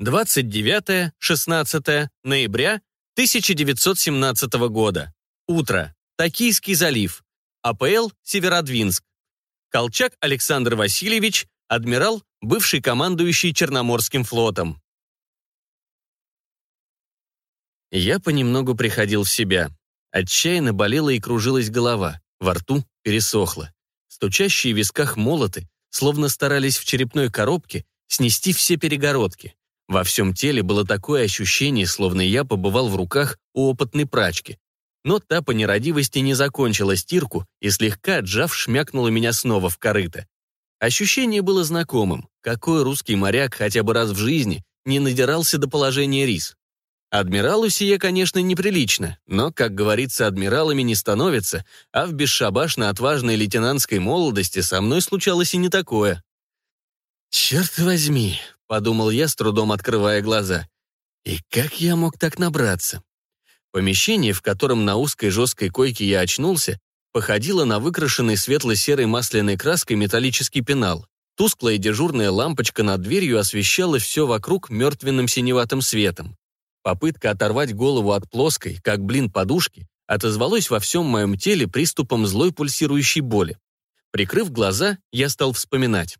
29-16 ноября 1917 года. Утро. Токийский залив. АПЛ Северодвинск. Колчак Александр Васильевич, адмирал, бывший командующий Черноморским флотом. Я понемногу приходил в себя. Отчаянно болела и кружилась голова, во рту пересохло. Стучащие в висках молоты, словно старались в черепной коробке снести все перегородки. Во всем теле было такое ощущение, словно я побывал в руках у опытной прачки. Но та по нерадивости не закончила стирку и слегка отжав шмякнула меня снова в корыто. Ощущение было знакомым. Какой русский моряк хотя бы раз в жизни не надирался до положения рис? Адмиралу сие, конечно, неприлично, но, как говорится, адмиралами не становятся, а в бесшабашно-отважной лейтенантской молодости со мной случалось и не такое. «Черт возьми», — подумал я, с трудом открывая глаза. «И как я мог так набраться?» Помещение, в котором на узкой жесткой койке я очнулся, походило на выкрашенный светло-серой масляной краской металлический пенал. Тусклая дежурная лампочка над дверью освещала все вокруг мертвенным синеватым светом. Попытка оторвать голову от плоской, как блин подушки, отозвалась во всем моем теле приступом злой пульсирующей боли. Прикрыв глаза, я стал вспоминать.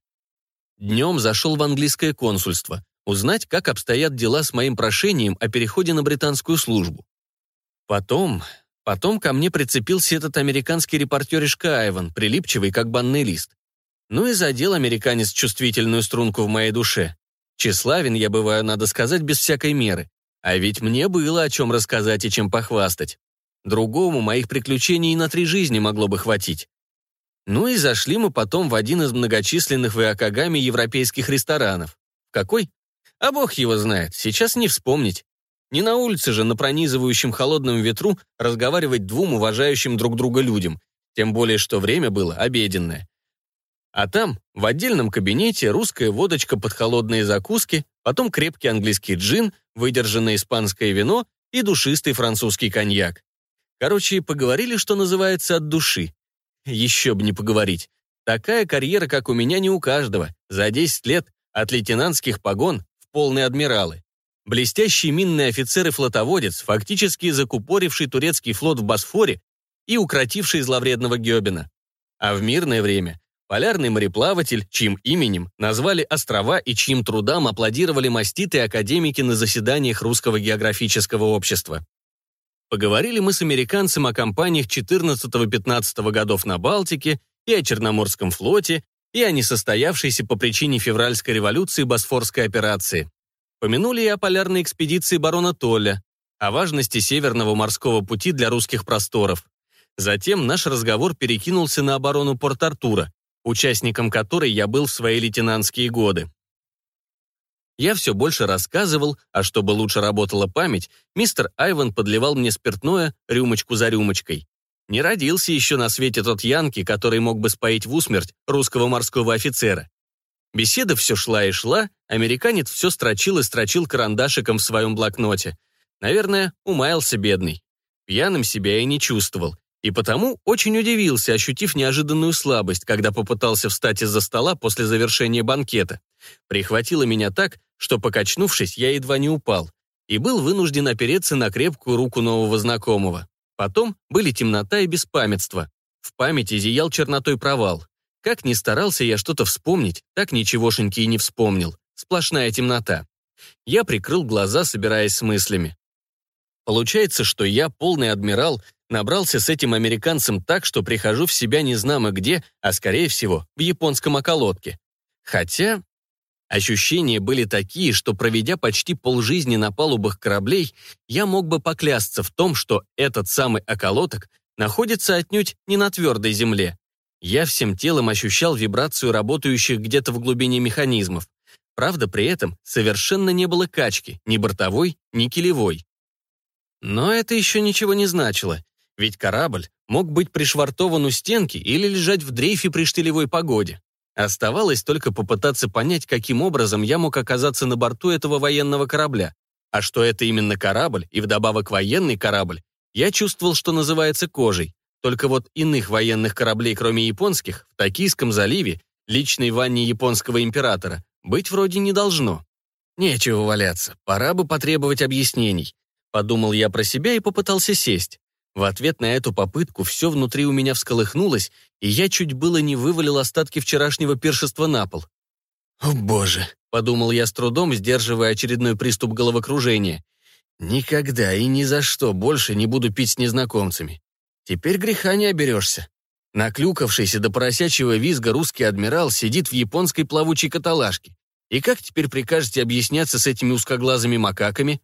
Днем зашел в английское консульство, узнать, как обстоят дела с моим прошением о переходе на британскую службу. Потом, потом ко мне прицепился этот американский репортеришка Айван, прилипчивый, как банный лист. Ну и задел американец чувствительную струнку в моей душе. Тщеславен я бываю, надо сказать, без всякой меры. А ведь мне было о чем рассказать и чем похвастать. Другому моих приключений и на три жизни могло бы хватить. Ну и зашли мы потом в один из многочисленных в Иокогаме европейских ресторанов. Какой? А бог его знает, сейчас не вспомнить. Не на улице же, на пронизывающем холодном ветру, разговаривать двум уважающим друг друга людям, тем более, что время было обеденное. А там, в отдельном кабинете, русская водочка под холодные закуски, потом крепкий английский джин, выдержанное испанское вино и душистый французский коньяк. Короче, поговорили, что называется, от души. Еще бы не поговорить. Такая карьера, как у меня, не у каждого. За 10 лет от лейтенантских погон в полные адмиралы. Блестящий минный офицер и флотоводец, фактически закупоривший турецкий флот в Босфоре и укротивший зловредного Гёбена. А в мирное время Полярный мореплаватель, чьим именем назвали острова и чьим трудам аплодировали маститые академики на заседаниях Русского географического общества. Поговорили мы с американцем о компаниях 14-15 годов на Балтике и о Черноморском флоте, и о несостоявшейся по причине февральской революции Босфорской операции. Помянули и о полярной экспедиции барона Толля, о важности Северного морского пути для русских просторов. Затем наш разговор перекинулся на оборону Порт-Артура, участником которой я был в свои лейтенантские годы. Я все больше рассказывал, а чтобы лучше работала память, мистер Айван подливал мне спиртное рюмочку за рюмочкой. Не родился еще на свете тот Янки, который мог бы споить в усмерть русского морского офицера. Беседа все шла и шла, американец все строчил и строчил карандашиком в своем блокноте. Наверное, умаялся бедный. Пьяным себя я не чувствовал, и потому очень удивился, ощутив неожиданную слабость, когда попытался встать из-за стола после завершения банкета. Прихватило меня так, что, покачнувшись, я едва не упал, и был вынужден опереться на крепкую руку нового знакомого. Потом были темнота и беспамятство. В памяти зиял чернотой провал. Как ни старался я что-то вспомнить, так ничегошеньки и не вспомнил. Сплошная темнота. Я прикрыл глаза, собираясь с мыслями. Получается, что я, полный адмирал, Набрался с этим американцем так, что прихожу в себя не знамо где, а скорее всего в японском околотке. Хотя ощущения были такие, что проведя почти полжизни на палубах кораблей, я мог бы поклясться в том, что этот самый околоток находится отнюдь не на твердой земле. Я всем телом ощущал вибрацию работающих где-то в глубине механизмов. Правда, при этом совершенно не было качки, ни бортовой, ни килевой. Но это еще ничего не значило. Ведь корабль мог быть пришвартован у стенки или лежать в дрейфе при штилевой погоде. Оставалось только попытаться понять, каким образом я мог оказаться на борту этого военного корабля. А что это именно корабль, и вдобавок военный корабль, я чувствовал, что называется кожей. Только вот иных военных кораблей, кроме японских, в Токийском заливе, личной ванне японского императора, быть вроде не должно. Нечего валяться, пора бы потребовать объяснений. Подумал я про себя и попытался сесть. В ответ на эту попытку все внутри у меня всколыхнулось, и я чуть было не вывалил остатки вчерашнего пиршества на пол. «О, боже!» — подумал я с трудом, сдерживая очередной приступ головокружения. «Никогда и ни за что больше не буду пить с незнакомцами. Теперь греха не оберешься». Наклюкавшийся до поросячьего визга русский адмирал сидит в японской плавучей каталажке. И как теперь прикажете объясняться с этими узкоглазыми макаками?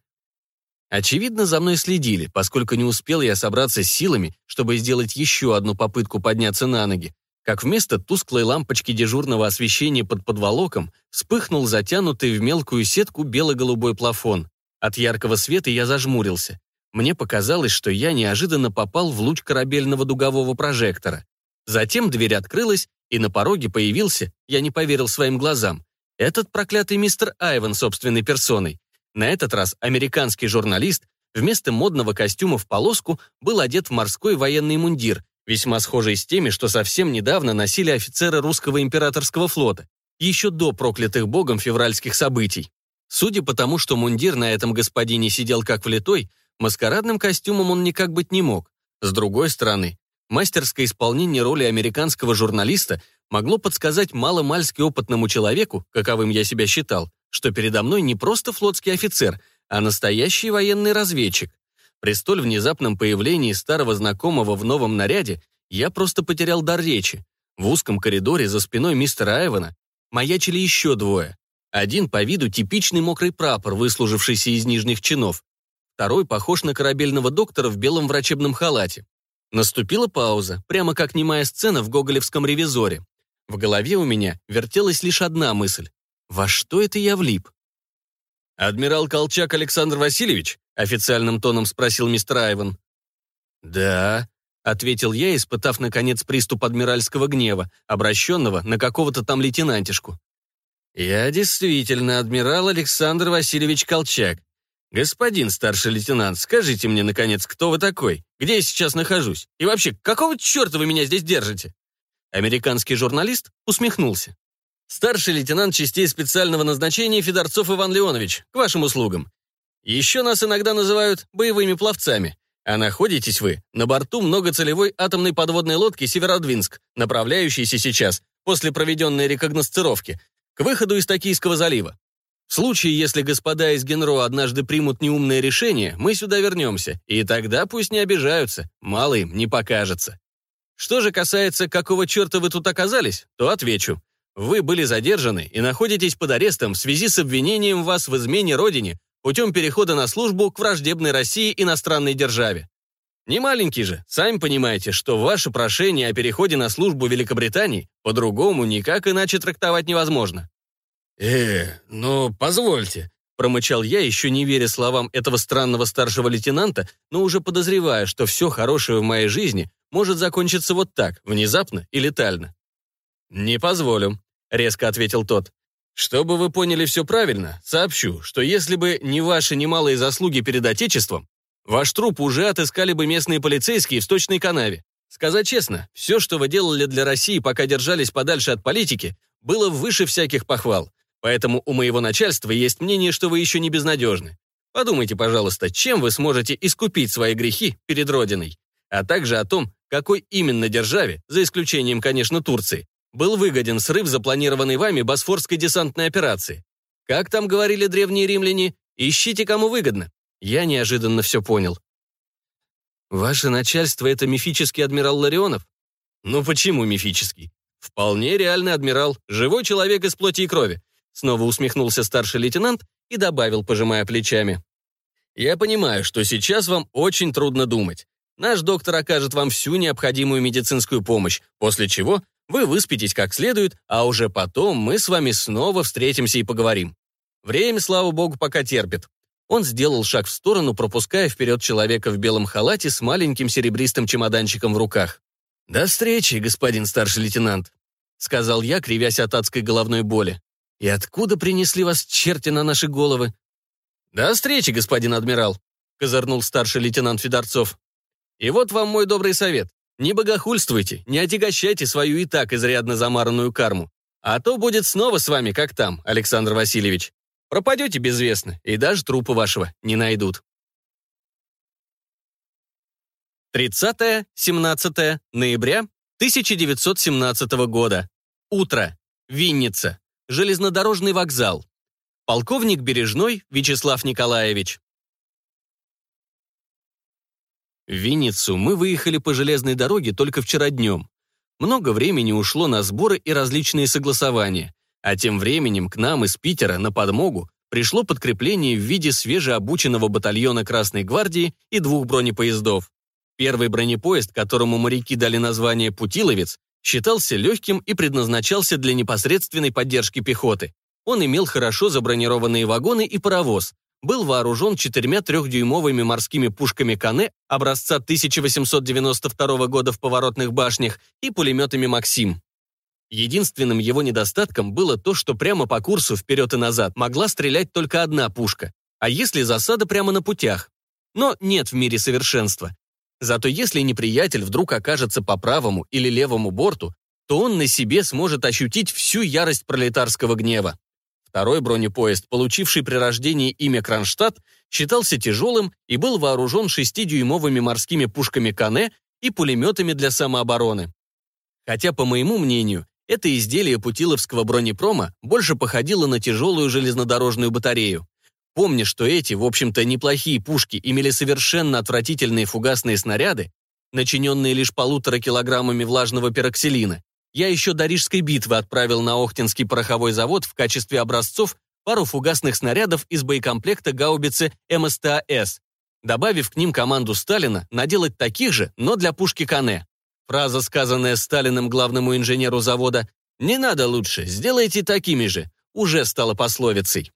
Очевидно, за мной следили, поскольку не успел я собраться с силами, чтобы сделать еще одну попытку подняться на ноги, как вместо тусклой лампочки дежурного освещения под подволоком вспыхнул затянутый в мелкую сетку бело-голубой плафон. От яркого света я зажмурился. Мне показалось, что я неожиданно попал в луч корабельного дугового прожектора. Затем дверь открылась, и на пороге появился, я не поверил своим глазам, этот проклятый мистер Айван собственной персоной. На этот раз американский журналист вместо модного костюма в полоску был одет в морской военный мундир, весьма схожий с теми, что совсем недавно носили офицеры русского императорского флота, еще до проклятых богом февральских событий. Судя по тому, что мундир на этом господине сидел как влитой, маскарадным костюмом он никак быть не мог. С другой стороны, мастерское исполнение роли американского журналиста могло подсказать маломальски опытному человеку, каковым я себя считал, что передо мной не просто флотский офицер, а настоящий военный разведчик. При столь внезапном появлении старого знакомого в новом наряде я просто потерял дар речи. В узком коридоре за спиной мистера Айвана маячили еще двое. Один по виду типичный мокрый прапор, выслужившийся из нижних чинов. Второй похож на корабельного доктора в белом врачебном халате. Наступила пауза, прямо как немая сцена в гоголевском ревизоре. В голове у меня вертелась лишь одна мысль. Во что это я влип? «Адмирал Колчак Александр Васильевич?» — официальным тоном спросил мистер Айван. «Да», — ответил я, испытав, наконец, приступ адмиральского гнева, обращенного на какого-то там лейтенантишку. «Я действительно адмирал Александр Васильевич Колчак. Господин старший лейтенант, скажите мне, наконец, кто вы такой? Где я сейчас нахожусь? И вообще, какого черта вы меня здесь держите?» Американский журналист усмехнулся. «Старший лейтенант частей специального назначения Федорцов Иван Леонович, к вашим услугам. Еще нас иногда называют боевыми пловцами. А находитесь вы на борту многоцелевой атомной подводной лодки «Северодвинск», направляющейся сейчас, после проведенной рекогносцировки, к выходу из Токийского залива. В случае, если господа из Генро однажды примут неумное решение, мы сюда вернемся, и тогда пусть не обижаются, мало им не покажется. Что же касается, какого черта вы тут оказались, то отвечу. Вы были задержаны и находитесь под арестом в связи с обвинением вас в измене Родине путем перехода на службу к враждебной России иностранной державе. Не маленький же, сами понимаете, что ваше прошение о переходе на службу Великобритании по-другому никак иначе трактовать невозможно. «Э, ну, позвольте», — промычал я, еще не веря словам этого странного старшего лейтенанта, но уже подозревая, что все хорошее в моей жизни может закончиться вот так, внезапно и летально. «Не позволю», — резко ответил тот. «Чтобы вы поняли все правильно, сообщу, что если бы не ваши немалые заслуги перед Отечеством, ваш труп уже отыскали бы местные полицейские в сточной канаве. Сказать честно, все, что вы делали для России, пока держались подальше от политики, было выше всяких похвал. Поэтому у моего начальства есть мнение, что вы еще не безнадежны. Подумайте, пожалуйста, чем вы сможете искупить свои грехи перед Родиной, а также о том, какой именно державе, за исключением, конечно, Турции, был выгоден срыв запланированной вами Босфорской десантной операции. Как там говорили древние римляне, ищите, кому выгодно. Я неожиданно все понял. Ваше начальство — это мифический адмирал Ларионов? Ну почему мифический? Вполне реальный адмирал, живой человек из плоти и крови. Снова усмехнулся старший лейтенант и добавил, пожимая плечами. Я понимаю, что сейчас вам очень трудно думать. Наш доктор окажет вам всю необходимую медицинскую помощь, после чего вы выспитесь как следует, а уже потом мы с вами снова встретимся и поговорим. Время, слава богу, пока терпит. Он сделал шаг в сторону, пропуская вперед человека в белом халате с маленьким серебристым чемоданчиком в руках. «До встречи, господин старший лейтенант», — сказал я, кривясь от адской головной боли. «И откуда принесли вас черти на наши головы?» «До встречи, господин адмирал», — козырнул старший лейтенант Федорцов. И вот вам мой добрый совет. Не богохульствуйте, не отягощайте свою и так изрядно замаранную карму. А то будет снова с вами, как там, Александр Васильевич. Пропадете безвестно, и даже трупа вашего не найдут. 30-17 ноября 1917 года. Утро. Винница. Железнодорожный вокзал. Полковник Бережной Вячеслав Николаевич. В Винницу мы выехали по железной дороге только вчера днем. Много времени ушло на сборы и различные согласования, а тем временем к нам из Питера на подмогу пришло подкрепление в виде свежеобученного батальона Красной гвардии и двух бронепоездов. Первый бронепоезд, которому моряки дали название «Путиловец», считался легким и предназначался для непосредственной поддержки пехоты. Он имел хорошо забронированные вагоны и паровоз, был вооружен четырьмя трехдюймовыми морскими пушками Кане образца 1892 года в поворотных башнях и пулеметами «Максим». Единственным его недостатком было то, что прямо по курсу вперед и назад могла стрелять только одна пушка, а если засада прямо на путях. Но нет в мире совершенства. Зато если неприятель вдруг окажется по правому или левому борту, то он на себе сможет ощутить всю ярость пролетарского гнева. Второй бронепоезд, получивший при рождении имя Кронштадт, считался тяжелым и был вооружен шестидюймовыми морскими пушками Кане и пулеметами для самообороны. Хотя, по моему мнению, это изделие путиловского бронепрома больше походило на тяжелую железнодорожную батарею. Помня, что эти, в общем-то, неплохие пушки имели совершенно отвратительные фугасные снаряды, начиненные лишь полутора килограммами влажного пероксилина, я еще до Рижской битвы отправил на Охтинский пороховой завод в качестве образцов пару фугасных снарядов из боекомплекта гаубицы МСТАС, добавив к ним команду Сталина наделать таких же, но для пушки Кане. Фраза, сказанная Сталиным главному инженеру завода «Не надо лучше, сделайте такими же», уже стала пословицей.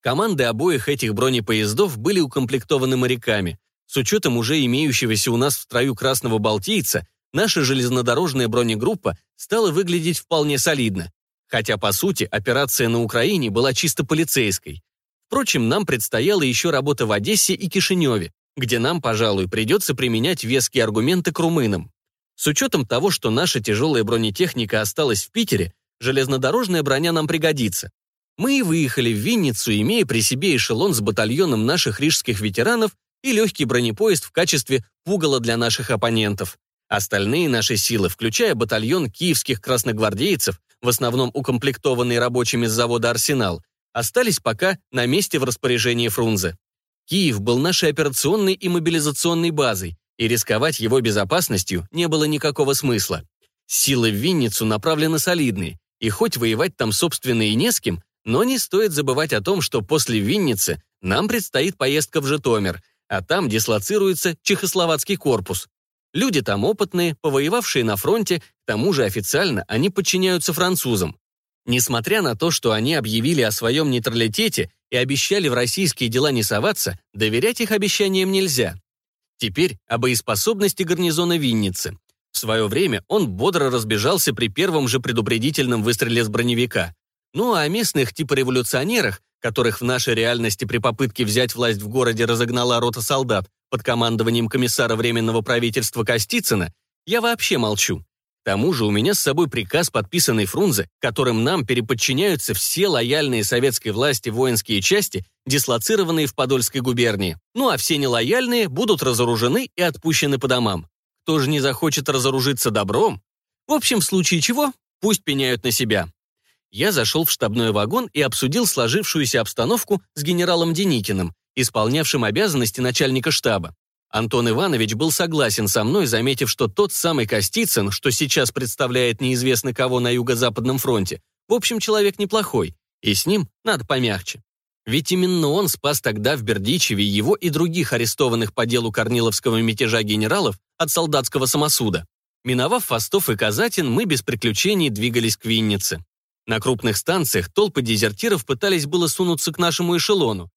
Команды обоих этих бронепоездов были укомплектованы моряками. С учетом уже имеющегося у нас в строю красного балтийца, наша железнодорожная бронегруппа стала выглядеть вполне солидно. Хотя, по сути, операция на Украине была чисто полицейской. Впрочем, нам предстояла еще работа в Одессе и Кишиневе, где нам, пожалуй, придется применять веские аргументы к румынам. С учетом того, что наша тяжелая бронетехника осталась в Питере, железнодорожная броня нам пригодится. Мы и выехали в Винницу, имея при себе эшелон с батальоном наших рижских ветеранов и легкий бронепоезд в качестве пугала для наших оппонентов. Остальные наши силы, включая батальон киевских красногвардейцев, в основном укомплектованный рабочими с завода «Арсенал», остались пока на месте в распоряжении Фрунзе. Киев был нашей операционной и мобилизационной базой, и рисковать его безопасностью не было никакого смысла. Силы в Винницу направлены солидные, и хоть воевать там, собственно, и не с кем, но не стоит забывать о том, что после Винницы нам предстоит поездка в Житомир, а там дислоцируется Чехословацкий корпус, Люди там опытные, повоевавшие на фронте, к тому же официально они подчиняются французам. Несмотря на то, что они объявили о своем нейтралитете и обещали в российские дела не соваться, доверять их обещаниям нельзя. Теперь о боеспособности гарнизона Винницы. В свое время он бодро разбежался при первом же предупредительном выстреле с броневика. Ну а местных типа революционерах, которых в нашей реальности при попытке взять власть в городе разогнала рота солдат, под командованием комиссара Временного правительства Костицына, я вообще молчу. К тому же у меня с собой приказ, подписанный Фрунзе, которым нам переподчиняются все лояльные советской власти воинские части, дислоцированные в Подольской губернии. Ну а все нелояльные будут разоружены и отпущены по домам. Кто же не захочет разоружиться добром? В общем, в случае чего, пусть пеняют на себя. Я зашел в штабной вагон и обсудил сложившуюся обстановку с генералом Деникиным, исполнявшим обязанности начальника штаба. Антон Иванович был согласен со мной, заметив, что тот самый Костицын, что сейчас представляет неизвестно кого на Юго-Западном фронте, в общем, человек неплохой, и с ним надо помягче. Ведь именно он спас тогда в Бердичеве его и других арестованных по делу Корниловского мятежа генералов от солдатского самосуда. Миновав Фастов и Казатин, мы без приключений двигались к Виннице. На крупных станциях толпы дезертиров пытались было сунуться к нашему эшелону,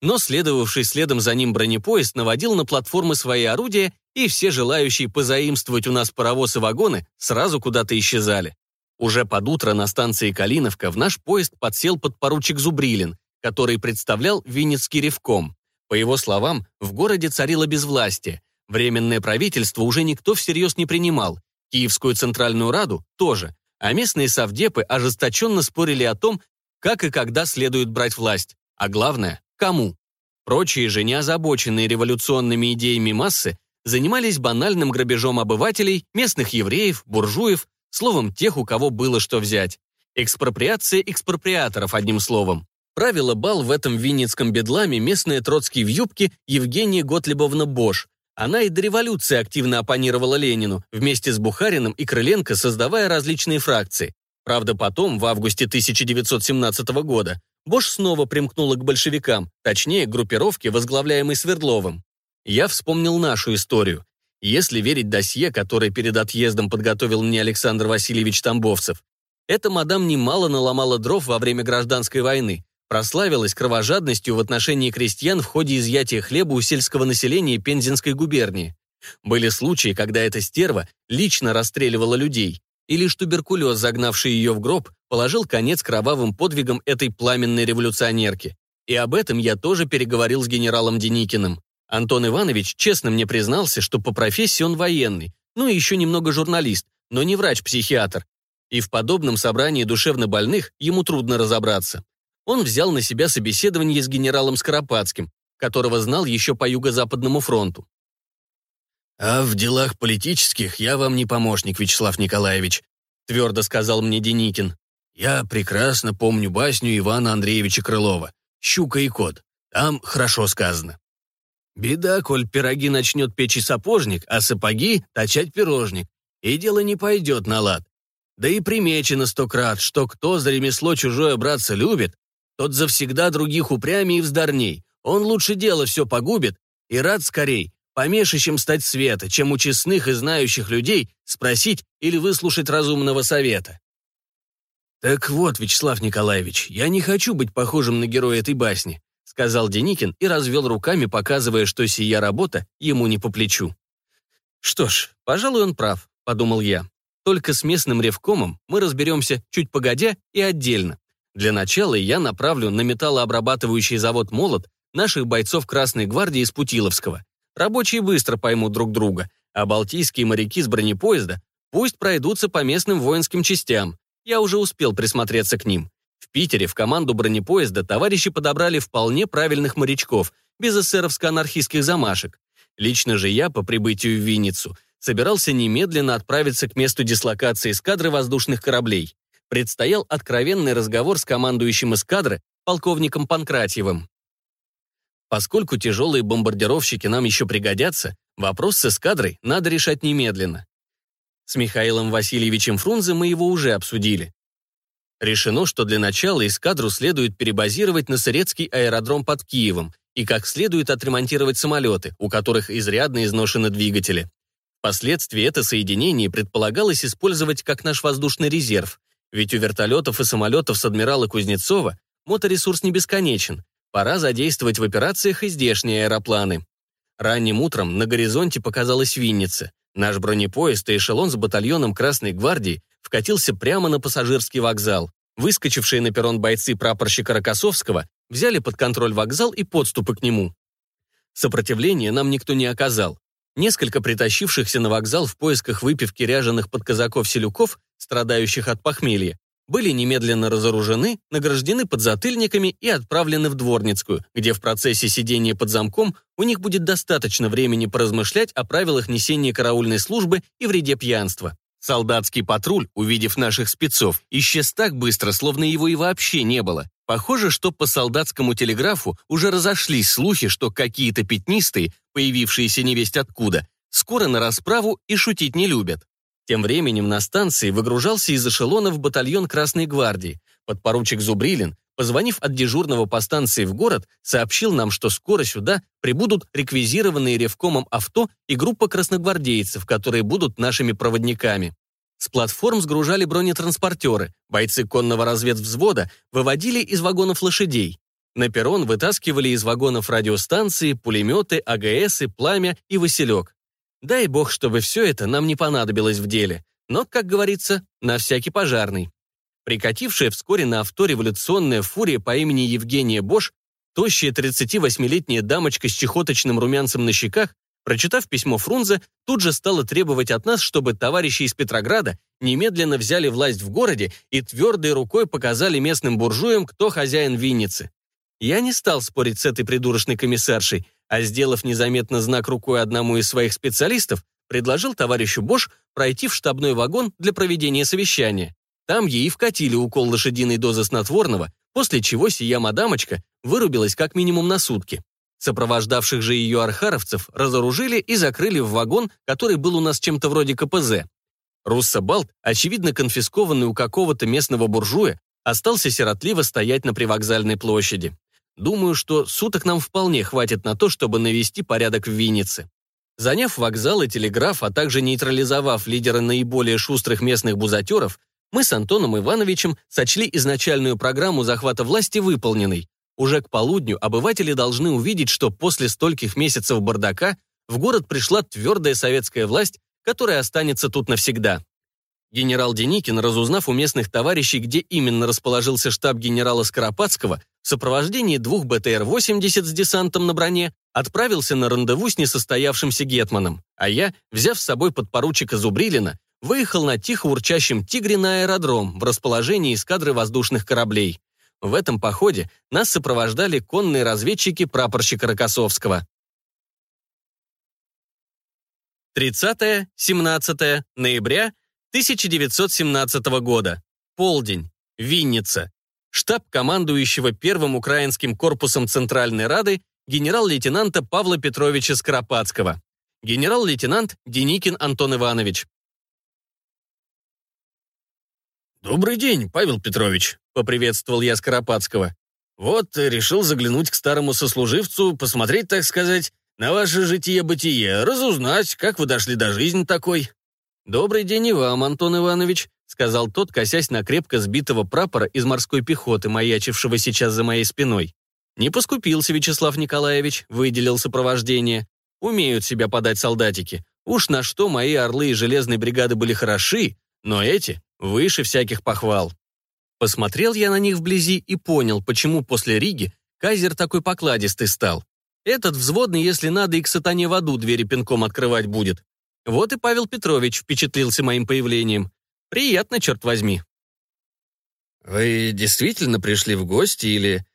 но следовавший следом за ним бронепоезд наводил на платформы свои орудия, и все желающие позаимствовать у нас паровоз и вагоны сразу куда-то исчезали. Уже под утро на станции Калиновка в наш поезд подсел подпоручик Зубрилин, который представлял Винницкий ревком. По его словам, в городе царило безвластие. Временное правительство уже никто всерьез не принимал. Киевскую Центральную Раду тоже. А местные совдепы ожесточенно спорили о том, как и когда следует брать власть, а главное, кому. Прочие же, не озабоченные революционными идеями массы, занимались банальным грабежом обывателей, местных евреев, буржуев, словом, тех, у кого было что взять. Экспроприация экспроприаторов, одним словом. Правила бал в этом винницком бедламе местная Троцкий в юбке Евгения Готлебовна Бош. Она и до революции активно оппонировала Ленину, вместе с Бухариным и Крыленко создавая различные фракции. Правда, потом, в августе 1917 года, Бош снова примкнула к большевикам, точнее, группировке, возглавляемой Свердловым. Я вспомнил нашу историю. Если верить досье, которое перед отъездом подготовил мне Александр Васильевич Тамбовцев, эта мадам немало наломала дров во время гражданской войны, прославилась кровожадностью в отношении крестьян в ходе изъятия хлеба у сельского населения Пензенской губернии. Были случаи, когда эта стерва лично расстреливала людей, и лишь туберкулез, загнавший ее в гроб, положил конец кровавым подвигам этой пламенной революционерки. И об этом я тоже переговорил с генералом Деникиным. Антон Иванович честно мне признался, что по профессии он военный, ну и еще немного журналист, но не врач-психиатр. И в подобном собрании душевнобольных ему трудно разобраться. Он взял на себя собеседование с генералом Скоропадским, которого знал еще по Юго-Западному фронту. «А в делах политических я вам не помощник, Вячеслав Николаевич», твердо сказал мне Деникин. «Я прекрасно помню басню Ивана Андреевича Крылова «Щука и кот». Там хорошо сказано. Беда, коль пироги начнет печь и сапожник, а сапоги — точать пирожник. И дело не пойдет на лад. Да и примечено сто крат, что кто за ремесло чужое браться любит, тот завсегда других упрямей и вздорней. Он лучше дело все погубит и рад скорей помешищем стать света, чем у честных и знающих людей спросить или выслушать разумного совета. «Так вот, Вячеслав Николаевич, я не хочу быть похожим на героя этой басни», сказал Деникин и развел руками, показывая, что сия работа ему не по плечу. «Что ж, пожалуй, он прав», — подумал я. «Только с местным ревкомом мы разберемся чуть погодя и отдельно. Для начала я направлю на металлообрабатывающий завод «Молот» наших бойцов Красной гвардии из Путиловского. Рабочие быстро поймут друг друга, а балтийские моряки с бронепоезда пусть пройдутся по местным воинским частям. Я уже успел присмотреться к ним. В Питере в команду бронепоезда товарищи подобрали вполне правильных морячков, без эсеровско-анархистских замашек. Лично же я, по прибытию в Винницу, собирался немедленно отправиться к месту дислокации эскадры воздушных кораблей. Предстоял откровенный разговор с командующим эскадры, полковником Панкратьевым. Поскольку тяжелые бомбардировщики нам еще пригодятся, вопрос с эскадрой надо решать немедленно. С Михаилом Васильевичем Фрунзе мы его уже обсудили. Решено, что для начала эскадру следует перебазировать на Сырецкий аэродром под Киевом и как следует отремонтировать самолеты, у которых изрядно изношены двигатели. Впоследствии это соединение предполагалось использовать как наш воздушный резерв, ведь у вертолетов и самолетов с адмирала Кузнецова моторесурс не бесконечен, Пора задействовать в операциях и здешние аэропланы. Ранним утром на горизонте показалась Винница. Наш бронепоезд и эшелон с батальоном Красной гвардии вкатился прямо на пассажирский вокзал. Выскочившие на перрон бойцы прапорщика Рокоссовского взяли под контроль вокзал и подступы к нему. Сопротивления нам никто не оказал. Несколько притащившихся на вокзал в поисках выпивки ряженых под казаков-селюков, страдающих от похмелья, были немедленно разоружены, награждены подзатыльниками и отправлены в Дворницкую, где в процессе сидения под замком у них будет достаточно времени поразмышлять о правилах несения караульной службы и вреде пьянства. Солдатский патруль, увидев наших спецов, исчез так быстро, словно его и вообще не было. Похоже, что по солдатскому телеграфу уже разошлись слухи, что какие-то пятнистые, появившиеся невесть откуда, скоро на расправу и шутить не любят. Тем временем на станции выгружался из эшелонов батальон Красной гвардии. Подпоручик Зубрилин, позвонив от дежурного по станции в город, сообщил нам, что скоро сюда прибудут реквизированные ревкомом авто и группа красногвардейцев, которые будут нашими проводниками. С платформ сгружали бронетранспортеры, бойцы конного разведвзвода выводили из вагонов лошадей. На перрон вытаскивали из вагонов радиостанции, пулеметы, АГС, и пламя и Василек. Дай бог, чтобы все это нам не понадобилось в деле. Но, как говорится, на всякий пожарный. Прикатившая вскоре на авто революционная фурия по имени Евгения Бош, тощая 38-летняя дамочка с чехоточным румянцем на щеках, Прочитав письмо Фрунзе, тут же стала требовать от нас, чтобы товарищи из Петрограда немедленно взяли власть в городе и твердой рукой показали местным буржуям, кто хозяин Винницы. Я не стал спорить с этой придурочной комиссаршей, а, сделав незаметно знак рукой одному из своих специалистов, предложил товарищу Бош пройти в штабной вагон для проведения совещания. Там ей вкатили укол лошадиной дозы снотворного, после чего сия мадамочка вырубилась как минимум на сутки. Сопровождавших же ее архаровцев разоружили и закрыли в вагон, который был у нас чем-то вроде КПЗ. Руссобалт, очевидно конфискованный у какого-то местного буржуя, остался сиротливо стоять на привокзальной площади. Думаю, что суток нам вполне хватит на то, чтобы навести порядок в Виннице. Заняв вокзал и телеграф, а также нейтрализовав лидера наиболее шустрых местных бузатеров, мы с Антоном Ивановичем сочли изначальную программу захвата власти выполненной. Уже к полудню обыватели должны увидеть, что после стольких месяцев бардака в город пришла твердая советская власть, которая останется тут навсегда. Генерал Деникин, разузнав у местных товарищей, где именно расположился штаб генерала Скоропадского, в сопровождении двух БТР-80 с десантом на броне, отправился на рандеву с несостоявшимся гетманом, а я, взяв с собой подпоручика Зубрилина, выехал на тихо урчащем «Тигре» на аэродром в расположении эскадры воздушных кораблей. В этом походе нас сопровождали конные разведчики прапорщика Рокоссовского. 30-17 ноября 1917 года. Полдень. Винница. Штаб командующего Первым Украинским корпусом Центральной Рады генерал-лейтенанта Павла Петровича Скоропадского. Генерал-лейтенант Деникин Антон Иванович. «Добрый день, Павел Петрович», — поприветствовал я Скоропадского. «Вот, решил заглянуть к старому сослуживцу, посмотреть, так сказать, на ваше житие-бытие, разузнать, как вы дошли до жизни такой». «Добрый день и вам, Антон Иванович», — сказал тот, косясь на крепко сбитого прапора из морской пехоты, маячившего сейчас за моей спиной. «Не поскупился Вячеслав Николаевич, выделил сопровождение. Умеют себя подать солдатики. Уж на что мои орлы и железные бригады были хороши, но эти выше всяких похвал». Посмотрел я на них вблизи и понял, почему после Риги Кайзер такой покладистый стал. Этот взводный, если надо, и к сатане в аду двери пинком открывать будет. Вот и Павел Петрович впечатлился моим появлением. Приятно, черт возьми. «Вы действительно пришли в гости или...»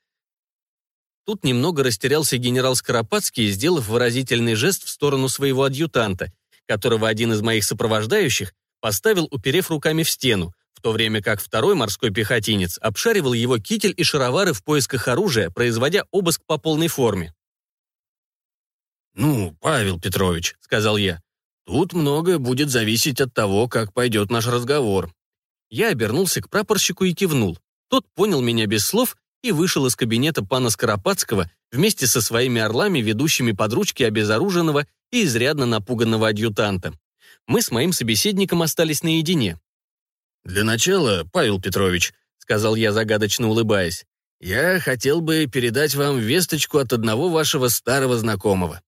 Тут немного растерялся генерал Скоропадский, сделав выразительный жест в сторону своего адъютанта, которого один из моих сопровождающих поставил, уперев руками в стену, в то время как второй морской пехотинец обшаривал его китель и шаровары в поисках оружия, производя обыск по полной форме. «Ну, Павел Петрович», — сказал я, Тут многое будет зависеть от того, как пойдет наш разговор. Я обернулся к прапорщику и кивнул. Тот понял меня без слов и вышел из кабинета пана Скоропадского вместе со своими орлами, ведущими под ручки обезоруженного и изрядно напуганного адъютанта. Мы с моим собеседником остались наедине. «Для начала, Павел Петрович», — сказал я, загадочно улыбаясь, «я хотел бы передать вам весточку от одного вашего старого знакомого.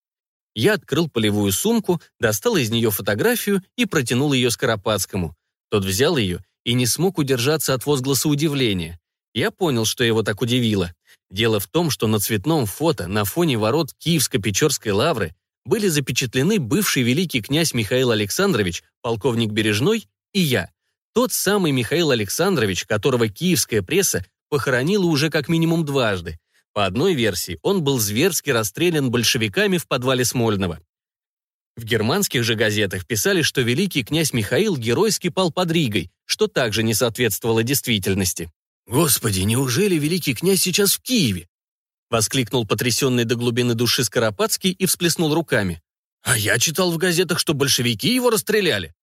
Я открыл полевую сумку, достал из нее фотографию и протянул ее Скоропадскому. Тот взял ее и не смог удержаться от возгласа удивления. Я понял, что его так удивило. Дело в том, что на цветном фото на фоне ворот Киевско-Печорской лавры были запечатлены бывший великий князь Михаил Александрович, полковник Бережной и я. Тот самый Михаил Александрович, которого киевская пресса похоронила уже как минимум дважды. По одной версии, он был зверски расстрелян большевиками в подвале Смольного. В германских же газетах писали, что великий князь Михаил геройски пал под Ригой, что также не соответствовало действительности. «Господи, неужели великий князь сейчас в Киеве?» Воскликнул потрясенный до глубины души Скоропадский и всплеснул руками. «А я читал в газетах, что большевики его расстреляли».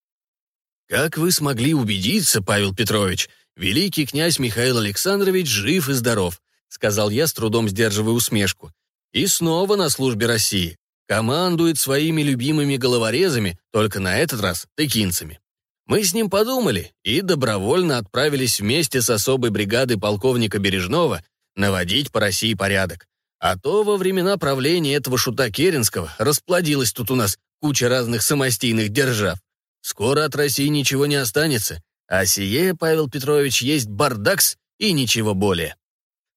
«Как вы смогли убедиться, Павел Петрович, великий князь Михаил Александрович жив и здоров сказал я, с трудом сдерживая усмешку. И снова на службе России. Командует своими любимыми головорезами, только на этот раз тыкинцами. Мы с ним подумали и добровольно отправились вместе с особой бригадой полковника Бережного наводить по России порядок. А то во времена правления этого шута Керенского расплодилась тут у нас куча разных самостийных держав. Скоро от России ничего не останется, а сие, Павел Петрович, есть бардакс и ничего более.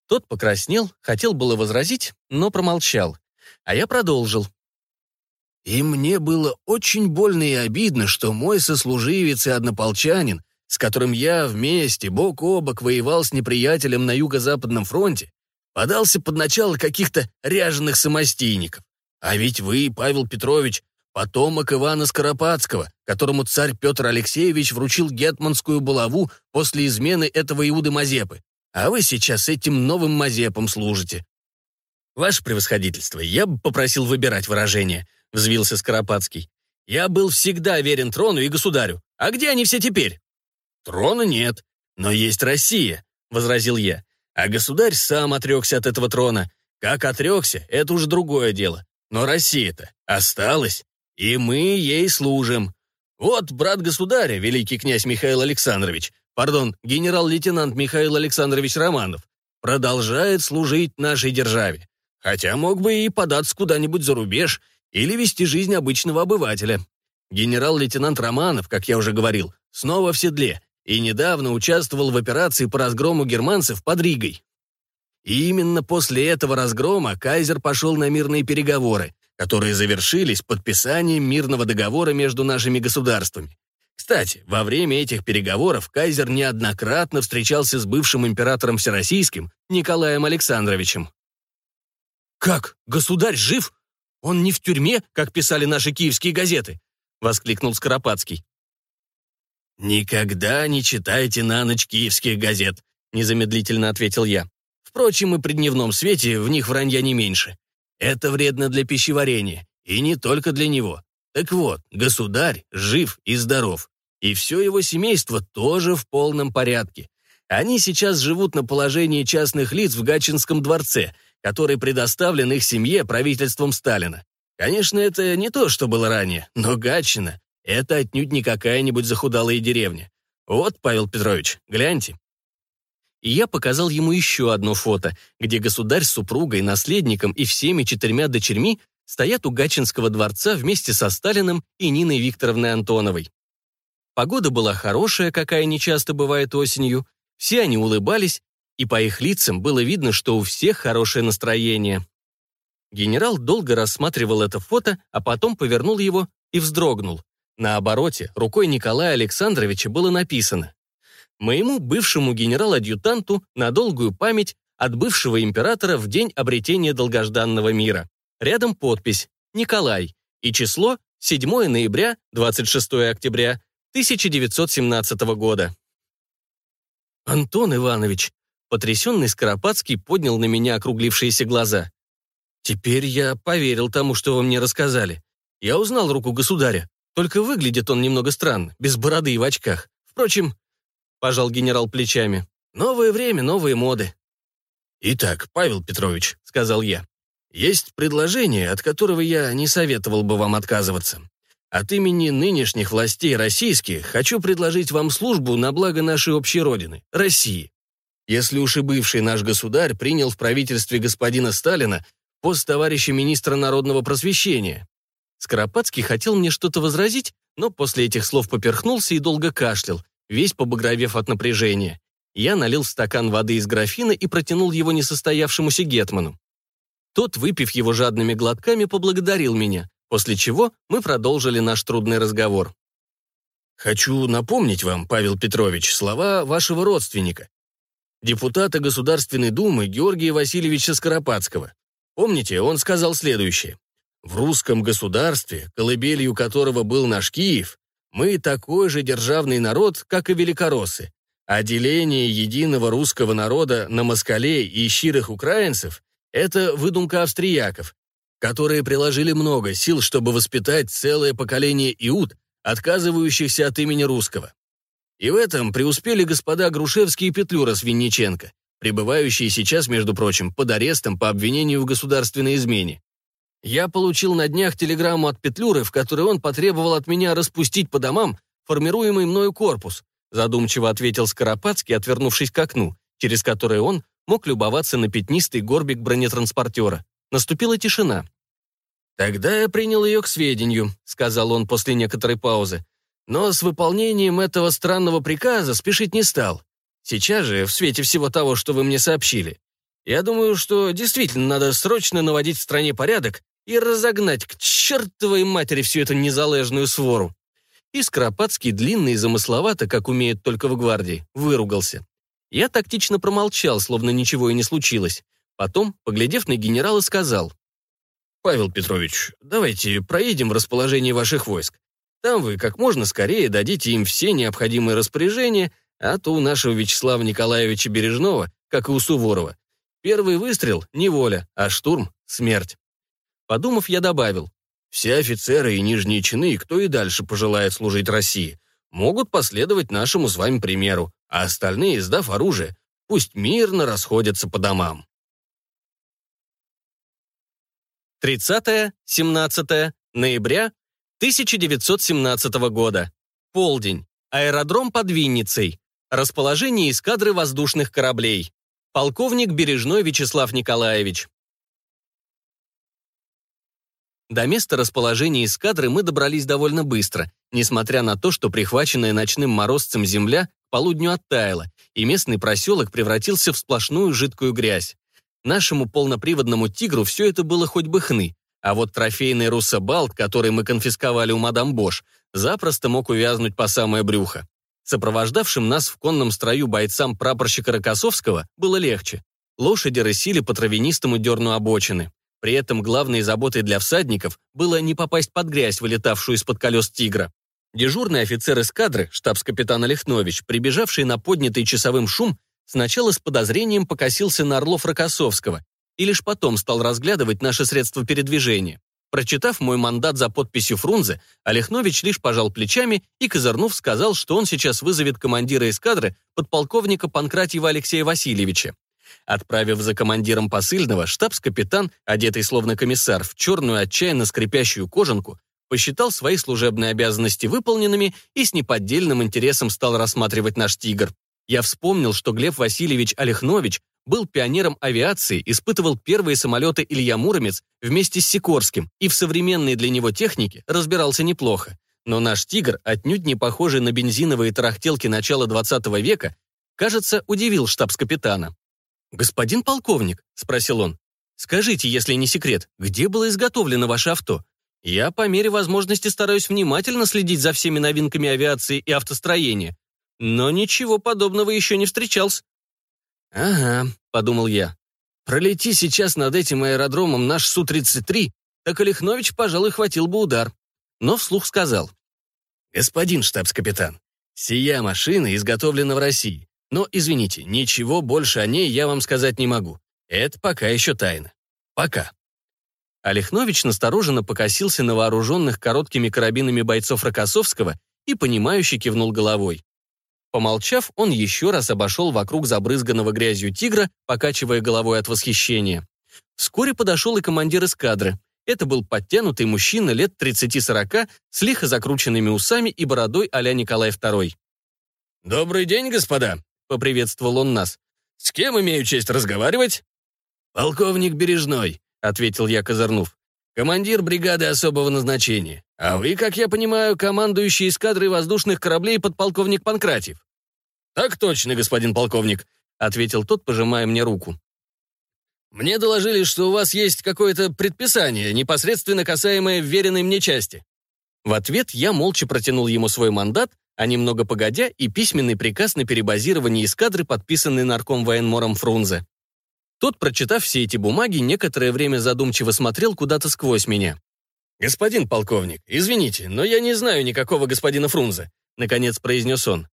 Тот покраснел, хотел было возразить, но промолчал. А я продолжил. И мне было очень больно и обидно, что мой сослуживец и однополчанин, с которым я вместе, бок о бок, воевал с неприятелем на Юго-Западном фронте, подался под начало каких-то ряженых самостийников. А ведь вы, Павел Петрович, потомок Ивана Скоропадского, которому царь Петр Алексеевич вручил гетманскую булаву после измены этого Иуды Мазепы. А вы сейчас этим новым Мазепом служите. Ваше превосходительство, я бы попросил выбирать выражение, взвился Скоропадский. Я был всегда верен трону и государю. А где они все теперь? Трона нет, но есть Россия, возразил я. А государь сам отрекся от этого трона. Как отрекся, это уже другое дело. Но Россия-то осталась, и мы ей служим. Вот брат государя, великий князь Михаил Александрович, пардон, генерал-лейтенант Михаил Александрович Романов, продолжает служить нашей державе. Хотя мог бы и податься куда-нибудь за рубеж или вести жизнь обычного обывателя. Генерал-лейтенант Романов, как я уже говорил, снова в седле и недавно участвовал в операции по разгрому германцев под Ригой. И именно после этого разгрома Кайзер пошел на мирные переговоры, которые завершились подписанием мирного договора между нашими государствами. Кстати, во время этих переговоров Кайзер неоднократно встречался с бывшим императором Всероссийским Николаем Александровичем. «Как? Государь жив? Он не в тюрьме, как писали наши киевские газеты?» — воскликнул Скоропадский. «Никогда не читайте на ночь киевских газет», — незамедлительно ответил я. «Впрочем, и при дневном свете в них вранья не меньше. Это вредно для пищеварения, и не только для него. Так вот, государь жив и здоров, и все его семейство тоже в полном порядке. Они сейчас живут на положении частных лиц в Гатчинском дворце, который предоставлен их семье правительством Сталина. Конечно, это не то, что было ранее, но Гатчина это отнюдь не какая-нибудь захудалая деревня. Вот, Павел Петрович, гляньте. И я показал ему еще одно фото, где государь с супругой, наследником и всеми четырьмя дочерьми стоят у Гатчинского дворца вместе со Сталиным и Ниной Викторовной Антоновой. Погода была хорошая, какая нечасто бывает осенью, все они улыбались, и по их лицам было видно, что у всех хорошее настроение. Генерал долго рассматривал это фото, а потом повернул его и вздрогнул. На обороте рукой Николая Александровича было написано «Моему бывшему генерал-адъютанту на долгую память от бывшего императора в день обретения долгожданного мира». Рядом подпись «Николай» и число 7 ноября, 26 октября 1917 года. «Антон Иванович», потрясенный Скоропадский поднял на меня округлившиеся глаза. «Теперь я поверил тому, что вы мне рассказали. Я узнал руку государя. Только выглядит он немного странно, без бороды и в очках. Впрочем, пожал генерал плечами. Новое время, новые моды. «Итак, Павел Петрович», — сказал я, — «есть предложение, от которого я не советовал бы вам отказываться. От имени нынешних властей российских хочу предложить вам службу на благо нашей общей родины, России. Если уж и бывший наш государь принял в правительстве господина Сталина пост товарища министра народного просвещения, Скоропадский хотел мне что-то возразить, но после этих слов поперхнулся и долго кашлял, весь побагровев от напряжения. Я налил стакан воды из графина и протянул его несостоявшемуся гетману. Тот, выпив его жадными глотками, поблагодарил меня, после чего мы продолжили наш трудный разговор. «Хочу напомнить вам, Павел Петрович, слова вашего родственника, депутата Государственной Думы Георгия Васильевича Скоропадского. Помните, он сказал следующее. В русском государстве, колыбелью которого был наш Киев, мы такой же державный народ, как и великороссы, а деление единого русского народа на москалей и щирых украинцев – это выдумка австрияков, которые приложили много сил, чтобы воспитать целое поколение иуд, отказывающихся от имени русского. И в этом преуспели господа Грушевский и Петлюра с Винниченко, пребывающие сейчас, между прочим, под арестом по обвинению в государственной измене. Я получил на днях телеграмму от Петлюры, в которой он потребовал от меня распустить по домам формируемый мною корпус, задумчиво ответил Скоропадский, отвернувшись к окну, через которое он мог любоваться на пятнистый горбик бронетранспортера. Наступила тишина. «Тогда я принял ее к сведению», — сказал он после некоторой паузы. «Но с выполнением этого странного приказа спешить не стал. Сейчас же, в свете всего того, что вы мне сообщили, я думаю, что действительно надо срочно наводить в стране порядок и разогнать к чертовой матери всю эту незалежную свору. И Скоропадский, длинный и замысловато, как умеет только в гвардии, выругался. Я тактично промолчал, словно ничего и не случилось. Потом, поглядев на генерала, сказал. «Павел Петрович, давайте проедем в расположение ваших войск. Там вы как можно скорее дадите им все необходимые распоряжения, а то у нашего Вячеслава Николаевича Бережного, как и у Суворова, первый выстрел — неволя, а штурм — смерть». Подумав, я добавил. «Все офицеры и нижние чины, кто и дальше пожелает служить России, могут последовать нашему с вами примеру, а остальные, сдав оружие, пусть мирно расходятся по домам». 30-17 ноября 1917 года. Полдень. Аэродром под Винницей. Расположение эскадры воздушных кораблей. Полковник Бережной Вячеслав Николаевич. До места расположения эскадры мы добрались довольно быстро, несмотря на то, что прихваченная ночным морозцем земля к полудню оттаяла, и местный проселок превратился в сплошную жидкую грязь. Нашему полноприводному «Тигру» все это было хоть бы хны, а вот трофейный руссобалт, который мы конфисковали у мадам Бош, запросто мог увязнуть по самое брюхо. Сопровождавшим нас в конном строю бойцам прапорщика Рокоссовского было легче. Лошади рысили по травянистому дерну обочины. При этом главной заботой для всадников было не попасть под грязь, вылетавшую из-под колес «Тигра». Дежурный офицер эскадры, штабс-капитан Олехнович, прибежавший на поднятый часовым шум, сначала с подозрением покосился на Орлов Рокоссовского и лишь потом стал разглядывать наши средства передвижения. Прочитав мой мандат за подписью Фрунзе, Олехнович лишь пожал плечами и, козырнув, сказал, что он сейчас вызовет командира эскадры подполковника Панкратьева Алексея Васильевича. Отправив за командиром посыльного, штабс-капитан, одетый словно комиссар, в черную отчаянно скрипящую кожанку, посчитал свои служебные обязанности выполненными и с неподдельным интересом стал рассматривать наш «Тигр». Я вспомнил, что Глеб Васильевич Олехнович был пионером авиации, испытывал первые самолеты Илья Муромец вместе с Сикорским и в современной для него технике разбирался неплохо. Но наш «Тигр», отнюдь не похожий на бензиновые тарахтелки начала 20 века, кажется, удивил штабс-капитана. «Господин полковник», — спросил он, — «скажите, если не секрет, где было изготовлено ваше авто? Я по мере возможности стараюсь внимательно следить за всеми новинками авиации и автостроения, но ничего подобного еще не встречался». «Ага», — подумал я. «Пролети сейчас над этим аэродромом наш Су-33, так Олехнович, пожалуй, хватил бы удар». Но вслух сказал. «Господин штабс-капитан, сия машина изготовлена в России. Но, извините, ничего больше о ней я вам сказать не могу. Это пока еще тайна. Пока». Олехнович настороженно покосился на вооруженных короткими карабинами бойцов Рокоссовского и, понимающе кивнул головой. Помолчав, он еще раз обошел вокруг забрызганного грязью тигра, покачивая головой от восхищения. Вскоре подошел и командир эскадры. Это был подтянутый мужчина лет 30-40 с лихо закрученными усами и бородой а Николай II. «Добрый день, господа!» — поприветствовал он нас. «С кем имею честь разговаривать?» «Полковник Бережной», — ответил я, козырнув. «Командир бригады особого назначения. А вы, как я понимаю, командующий эскадрой воздушных кораблей подполковник Панкратьев». «Так точно, господин полковник», — ответил тот, пожимая мне руку. «Мне доложили, что у вас есть какое-то предписание, непосредственно касаемое вверенной мне части». В ответ я молча протянул ему свой мандат, а немного погодя и письменный приказ на перебазирование эскадры, подписанный нарком военмором Фрунзе. Тот, прочитав все эти бумаги, некоторое время задумчиво смотрел куда-то сквозь меня. «Господин полковник, извините, но я не знаю никакого господина Фрунзе», наконец произнес он.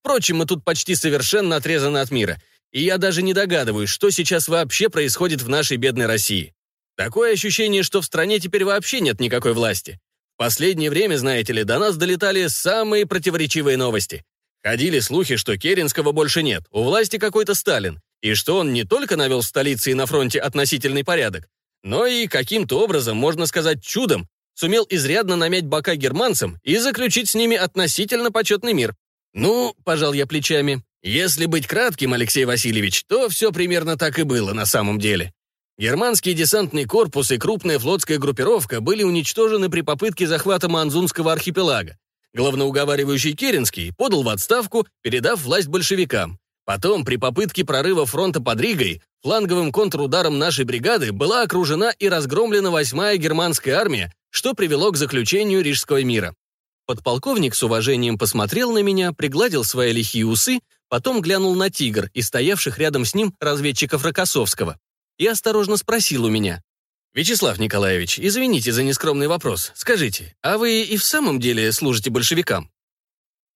Впрочем, мы тут почти совершенно отрезаны от мира, и я даже не догадываюсь, что сейчас вообще происходит в нашей бедной России. Такое ощущение, что в стране теперь вообще нет никакой власти. Последнее время, знаете ли, до нас долетали самые противоречивые новости. Ходили слухи, что Керенского больше нет, у власти какой-то Сталин, и что он не только навел в столице и на фронте относительный порядок, но и каким-то образом, можно сказать, чудом, сумел изрядно намять бока германцам и заключить с ними относительно почетный мир. «Ну, — пожал я плечами, — если быть кратким, Алексей Васильевич, то все примерно так и было на самом деле. Германский десантный корпус и крупная флотская группировка были уничтожены при попытке захвата Манзунского архипелага. Главноуговаривающий Керенский подал в отставку, передав власть большевикам. Потом, при попытке прорыва фронта под Ригой, фланговым контрударом нашей бригады была окружена и разгромлена 8-я германская армия, что привело к заключению Рижского мира. Подполковник с уважением посмотрел на меня, пригладил свои лихие усы, потом глянул на «Тигр» и стоявших рядом с ним разведчиков Рокоссовского и осторожно спросил у меня. «Вячеслав Николаевич, извините за нескромный вопрос. Скажите, а вы и в самом деле служите большевикам?»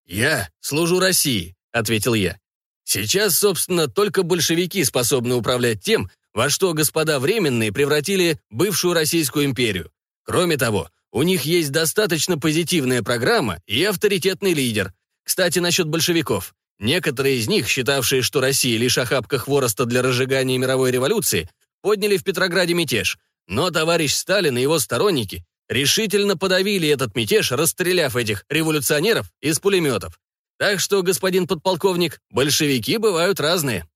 «Я служу России», — ответил я. Сейчас, собственно, только большевики способны управлять тем, во что господа временные превратили бывшую Российскую империю. Кроме того, у них есть достаточно позитивная программа и авторитетный лидер. Кстати, насчет большевиков. Некоторые из них, считавшие, что Россия лишь охапка хвороста для разжигания мировой революции, подняли в Петрограде мятеж. Но товарищ Сталин и его сторонники решительно подавили этот мятеж, расстреляв этих революционеров из пулеметов. Так что, господин подполковник, большевики бывают разные.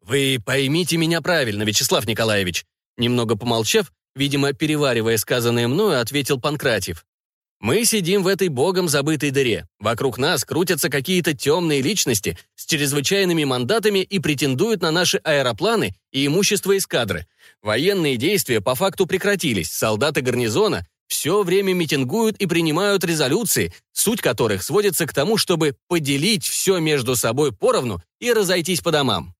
Вы поймите меня правильно, Вячеслав Николаевич. Немного помолчав, видимо, переваривая сказанное мною, ответил Панкратьев. Мы сидим в этой богом забытой дыре. Вокруг нас крутятся какие-то темные личности с чрезвычайными мандатами и претендуют на наши аэропланы и имущество эскадры. Военные действия по факту прекратились. Солдаты гарнизона все время митингуют и принимают резолюции, суть которых сводится к тому, чтобы поделить все между собой поровну и разойтись по домам.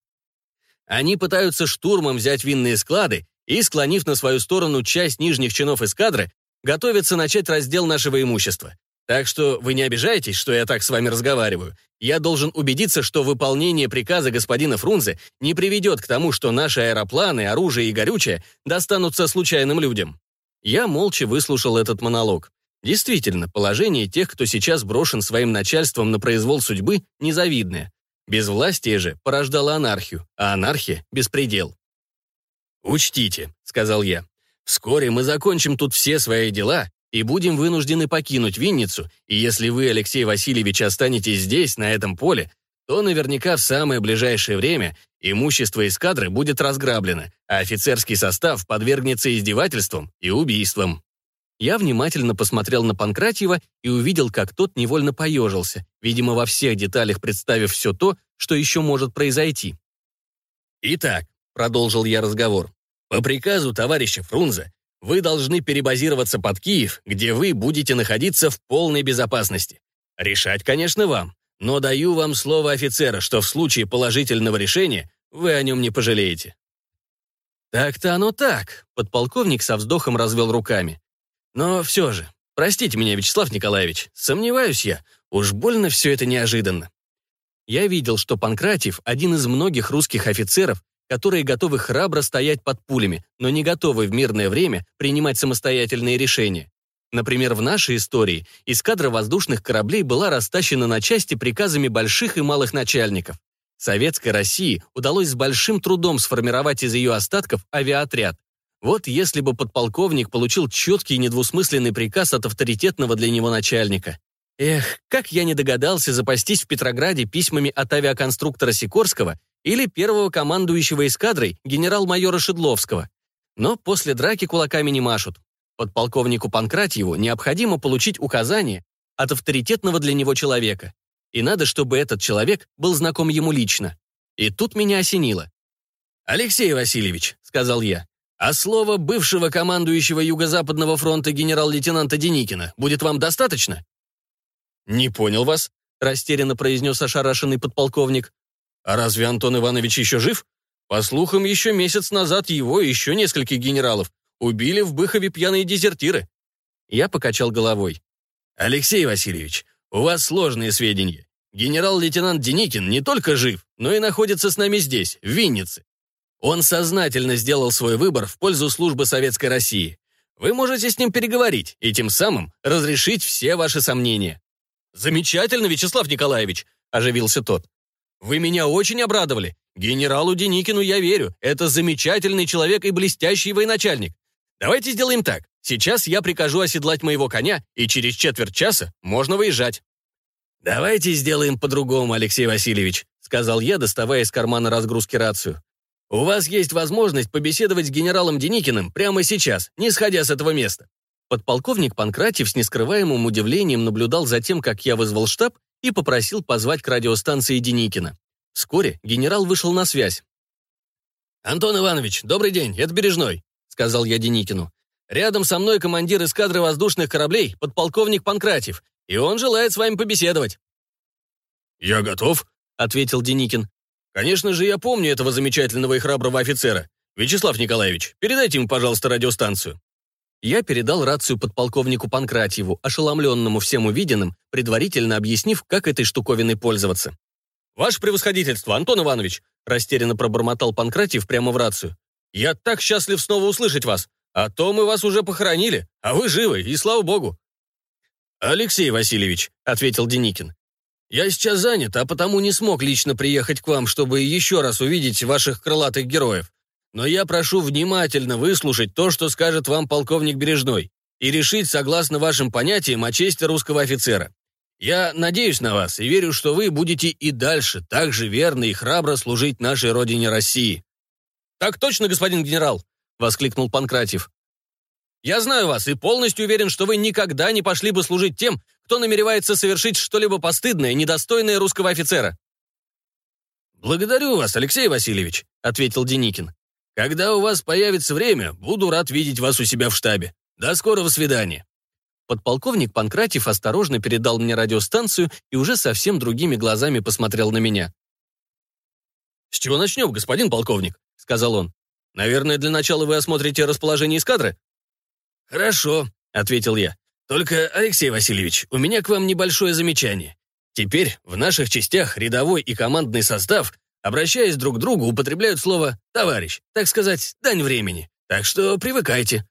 Они пытаются штурмом взять винные склады и, склонив на свою сторону часть нижних чинов эскадры, готовятся начать раздел нашего имущества. Так что вы не обижайтесь, что я так с вами разговариваю. Я должен убедиться, что выполнение приказа господина Фрунзе не приведет к тому, что наши аэропланы, оружие и горючее достанутся случайным людям. Я молча выслушал этот монолог. Действительно, положение тех, кто сейчас брошен своим начальством на произвол судьбы, незавидное. Безвластие же порождало анархию, а анархия — беспредел. «Учтите», — сказал я, — «вскоре мы закончим тут все свои дела и будем вынуждены покинуть Винницу, и если вы, Алексей Васильевич, останетесь здесь, на этом поле, то наверняка в самое ближайшее время имущество эскадры будет разграблено, а офицерский состав подвергнется издевательствам и убийствам. Я внимательно посмотрел на Панкратьева и увидел, как тот невольно поежился, видимо, во всех деталях представив все то, что еще может произойти. «Итак», — продолжил я разговор, «по приказу товарища Фрунзе вы должны перебазироваться под Киев, где вы будете находиться в полной безопасности. Решать, конечно, вам. Но даю вам слово офицера, что в случае положительного решения вы о нем не пожалеете». «Так-то оно так», — подполковник со вздохом развел руками. «Но все же, простите меня, Вячеслав Николаевич, сомневаюсь я, уж больно все это неожиданно». Я видел, что Панкратьев — один из многих русских офицеров, которые готовы храбро стоять под пулями, но не готовы в мирное время принимать самостоятельные решения. Например, в нашей истории эскадра воздушных кораблей была растащена на части приказами больших и малых начальников. Советской России удалось с большим трудом сформировать из ее остатков авиаотряд. Вот если бы подполковник получил четкий и недвусмысленный приказ от авторитетного для него начальника. Эх, как я не догадался запастись в Петрограде письмами от авиаконструктора Сикорского или первого командующего эскадрой генерал-майора Шедловского. Но после драки кулаками не машут. Подполковнику Панкратьеву необходимо получить указание от авторитетного для него человека. И надо, чтобы этот человек был знаком ему лично. И тут меня осенило. «Алексей Васильевич», — сказал я, «а слово бывшего командующего Юго-Западного фронта генерал-лейтенанта Деникина будет вам достаточно?» «Не понял вас», — растерянно произнес ошарашенный подполковник. «А разве Антон Иванович еще жив? По слухам, еще месяц назад его и еще нескольких генералов Убили в Быхове пьяные дезертиры». Я покачал головой. «Алексей Васильевич, у вас сложные сведения. Генерал-лейтенант Деникин не только жив, но и находится с нами здесь, в Виннице. Он сознательно сделал свой выбор в пользу службы Советской России. Вы можете с ним переговорить и тем самым разрешить все ваши сомнения». «Замечательно, Вячеслав Николаевич», — оживился тот. «Вы меня очень обрадовали. Генералу Деникину я верю. Это замечательный человек и блестящий военачальник. Давайте сделаем так. Сейчас я прикажу оседлать моего коня, и через четверть часа можно выезжать». «Давайте сделаем по-другому, Алексей Васильевич», сказал я, доставая из кармана разгрузки рацию. «У вас есть возможность побеседовать с генералом Деникиным прямо сейчас, не сходя с этого места». Подполковник Панкратьев с нескрываемым удивлением наблюдал за тем, как я вызвал штаб и попросил позвать к радиостанции Деникина. Вскоре генерал вышел на связь. «Антон Иванович, добрый день, это Бережной», — сказал я Деникину. «Рядом со мной командир эскадры воздушных кораблей, подполковник Панкратьев, и он желает с вами побеседовать». «Я готов», — ответил Деникин. «Конечно же, я помню этого замечательного и храброго офицера. Вячеслав Николаевич, передайте ему, пожалуйста, радиостанцию». Я передал рацию подполковнику Панкратьеву, ошеломленному всем увиденным, предварительно объяснив, как этой штуковиной пользоваться. «Ваше превосходительство, Антон Иванович!» растерянно пробормотал Панкратьев прямо в рацию. «Я так счастлив снова услышать вас. А то мы вас уже похоронили, а вы живы, и слава богу». «Алексей Васильевич», — ответил Деникин, «я сейчас занят, а потому не смог лично приехать к вам, чтобы еще раз увидеть ваших крылатых героев. Но я прошу внимательно выслушать то, что скажет вам полковник Бережной, и решить согласно вашим понятиям о чести русского офицера. Я надеюсь на вас и верю, что вы будете и дальше так же верно и храбро служить нашей родине России». «Так точно, господин генерал!» — воскликнул Панкратьев. «Я знаю вас и полностью уверен, что вы никогда не пошли бы служить тем, кто намеревается совершить что-либо постыдное, недостойное русского офицера». «Благодарю вас, Алексей Васильевич», — ответил Деникин. Когда у вас появится время, буду рад видеть вас у себя в штабе. До скорого свидания». Подполковник Панкратьев осторожно передал мне радиостанцию и уже совсем другими глазами посмотрел на меня. «С чего начнем, господин полковник?» — сказал он. «Наверное, для начала вы осмотрите расположение эскадры?» «Хорошо», — ответил я. «Только, Алексей Васильевич, у меня к вам небольшое замечание. Теперь в наших частях рядовой и командный состав обращаясь друг к другу, употребляют слово «товарищ», так сказать, дань времени. Так что привыкайте».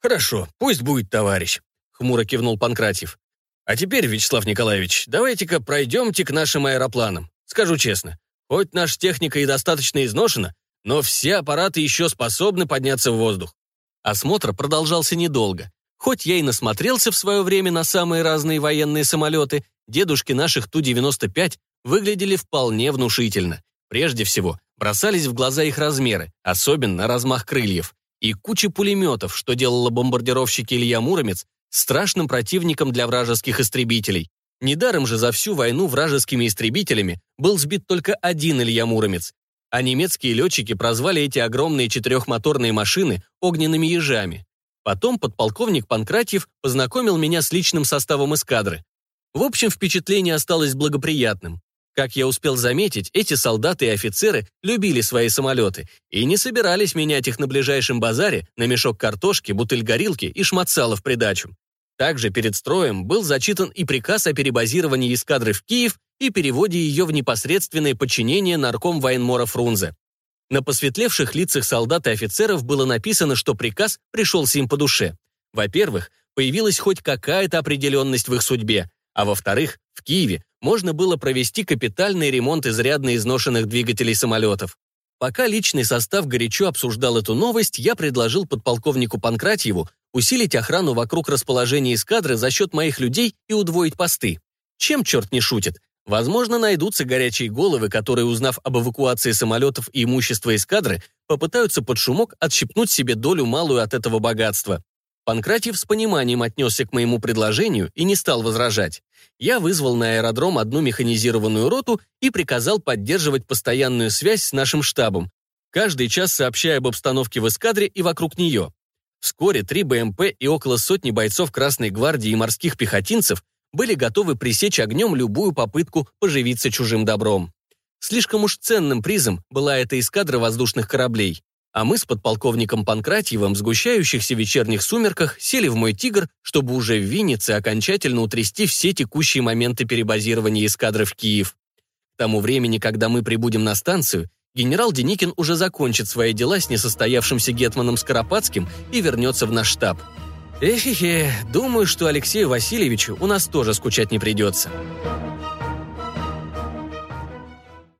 «Хорошо, пусть будет товарищ», — хмуро кивнул Панкратьев. «А теперь, Вячеслав Николаевич, давайте-ка пройдемте к нашим аэропланам. Скажу честно, хоть наша техника и достаточно изношена, но все аппараты еще способны подняться в воздух». Осмотр продолжался недолго. Хоть я и насмотрелся в свое время на самые разные военные самолеты, дедушки наших Ту-95 выглядели вполне внушительно. Прежде всего, бросались в глаза их размеры, особенно размах крыльев, и куча пулеметов, что делало бомбардировщики Илья Муромец страшным противником для вражеских истребителей. Недаром же за всю войну вражескими истребителями был сбит только один Илья Муромец, а немецкие летчики прозвали эти огромные четырехмоторные машины огненными ежами. Потом подполковник Панкратьев познакомил меня с личным составом эскадры. В общем, впечатление осталось благоприятным. Как я успел заметить, эти солдаты и офицеры любили свои самолеты и не собирались менять их на ближайшем базаре на мешок картошки, бутыль горилки и шматсала в придачу. Также перед строем был зачитан и приказ о перебазировании эскадры в Киев и переводе ее в непосредственное подчинение нарком военмора Фрунзе. На посветлевших лицах солдат и офицеров было написано, что приказ пришелся им по душе. Во-первых, появилась хоть какая-то определенность в их судьбе, а во-вторых, в Киеве можно было провести капитальный ремонт изрядно изношенных двигателей самолетов. Пока личный состав горячо обсуждал эту новость, я предложил подполковнику Панкратьеву усилить охрану вокруг расположения эскадры за счет моих людей и удвоить посты. Чем черт не шутит? Возможно, найдутся горячие головы, которые, узнав об эвакуации самолетов и имущества эскадры, попытаются под шумок отщипнуть себе долю малую от этого богатства. Панкратьев с пониманием отнесся к моему предложению и не стал возражать. Я вызвал на аэродром одну механизированную роту и приказал поддерживать постоянную связь с нашим штабом, каждый час сообщая об обстановке в эскадре и вокруг нее. Вскоре три БМП и около сотни бойцов Красной гвардии и морских пехотинцев были готовы пресечь огнем любую попытку поживиться чужим добром. Слишком уж ценным призом была эта эскадра воздушных кораблей а мы с подполковником Панкратьевым в сгущающихся вечерних сумерках сели в мой «Тигр», чтобы уже в Виннице окончательно утрясти все текущие моменты перебазирования эскадры в Киев. К тому времени, когда мы прибудем на станцию, генерал Деникин уже закончит свои дела с несостоявшимся гетманом Скоропадским и вернется в наш штаб. Эхе-хе, думаю, что Алексею Васильевичу у нас тоже скучать не придется.